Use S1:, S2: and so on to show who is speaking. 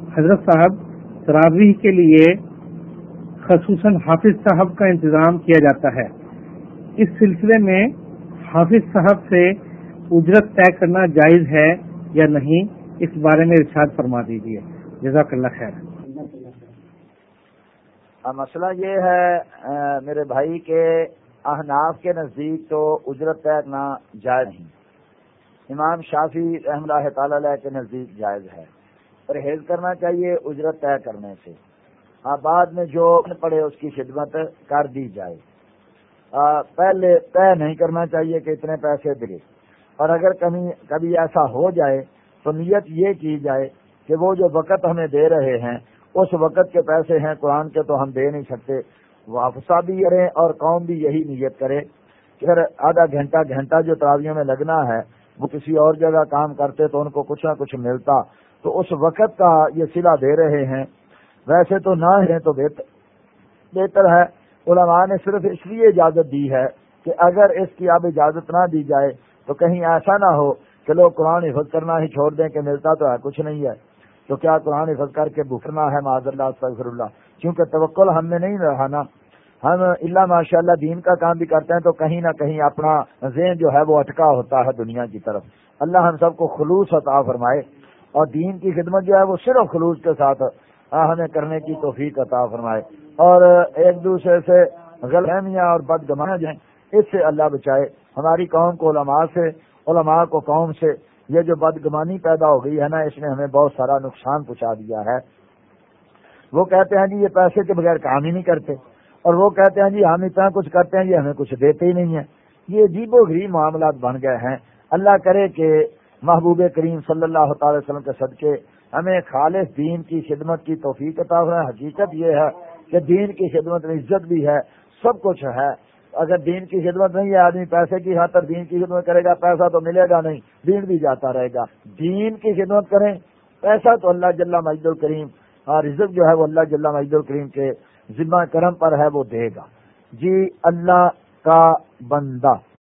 S1: حضرت صاحب تراویح کے لیے خصوصاً حافظ صاحب کا انتظام کیا جاتا ہے۔ اس سلسلے میں حافظ صاحب سے اجرت طے کرنا جائز ہے یا نہیں، اس بارے میں ارشاد فرما دیجیے جزاک اللہ خیر۔
S2: مسئلہ یہ ہے میرے بھائی کے احناف کے نزدیک تو اجرت طے کرنا جائز نہیں۔ امام شافی رحم اللہ تعالی کے نزدیک جائز ہے۔ پرہیز کرنا چاہیے، اجرت طے کرنے سے۔ ہاں، بعد میں جو پڑے اس کی خدمت کر دی جائے۔ پہلے طے نہیں کرنا چاہیے کہ اتنے پیسے دے اور اگر کبھی کبھی ایسا ہو جائے، تو نیت یہ کی جائے کہ وہ جو وقت ہمیں دے رہے ہیں، اس وقت کے پیسے ہیں، قرآن کے تو ہم دے نہیں سکتے۔ وافسا بھی کریں اور قوم بھی یہی نیت کرے کہ اگر آدھا گھنٹہ گھنٹہ جو تراویوں میں لگنا ہے، وہ کسی اور جگہ کام کرتے تو ان کو کچھ نہ کچھ ملتا۔ تو اس وقت کا یہ سلا دے رہے ہیں۔ ویسے تو نہ ہے تو بہتر ہے۔ علماء نے صرف اس لیے اجازت دی ہے کہ اگر اس کی اب اجازت نہ دی جائے تو کہیں ایسا نہ ہو کہ لوگ قرآن حفظ کرنا ہی چھوڑ دیں کہ ملتا تو ہے، کچھ نہیں ہے۔ تو کیا قرآن حفظ کر کے بھکرنا ہے؟ معذ اللہ صفر اللہ۔ کیونکہ توکل ہم نے نہیں رہا نا۔ ہم اللہ ماشاء اللہ دین کا کام بھی کرتے ہیں تو کہیں نہ کہیں اپنا ذہن جو ہے وہ اٹکا ہوتا ہے دنیا کی طرف۔ اللہ ہم سب کو خلوص عطا فرمائے۔ اور دین کی خدمت جو ہے وہ صرف خلوص کے ساتھ ہمیں کرنے کی توفیق عطا فرمائے۔ اور ایک دوسرے سے غلطیاں اور بد گمایا جائیں اس سے اللہ بچائے۔ ہماری قوم کو علماء سے، علماء کو قوم سے یہ جو بدگمانی پیدا ہو گئی ہے نا، اس نے ہمیں بہت سارا نقصان پہنچا دیا ہے۔ وہ کہتے ہیں جی یہ پیسے کے بغیر کام ہی نہیں کرتے۔ اور وہ کہتے ہیں جی ہم اتنا کچھ کرتے ہیں، یہ ہمیں کچھ دیتے ہی نہیں ہیں۔ یہ عجیب و غریب معاملات بن گئے ہیں۔ اللہ کرے کہ محبوب کریم صلی اللہ تعالی وسلم کے صدقے، ہمیں خالص دین کی خدمت کی توفیق عطا ہے حقیقت یہ ہے کہ دین کی خدمت میں عزت بھی ہے، سب کچھ ہے۔ اگر دین کی خدمت نہیں ہے، آدمی پیسے کی خاطر دین کی خدمت کرے گا، پیسہ تو ملے گا نہیں، دین بھی جاتا رہے گا۔ دین کی خدمت کریں، پیسہ تو اللہ جل مجد الکریم، اور رزق جو ہے وہ اللہ جل مجد الکریم کے ذمہ کرم پر ہے، وہ دے گا۔ جی اللہ کا بندہ۔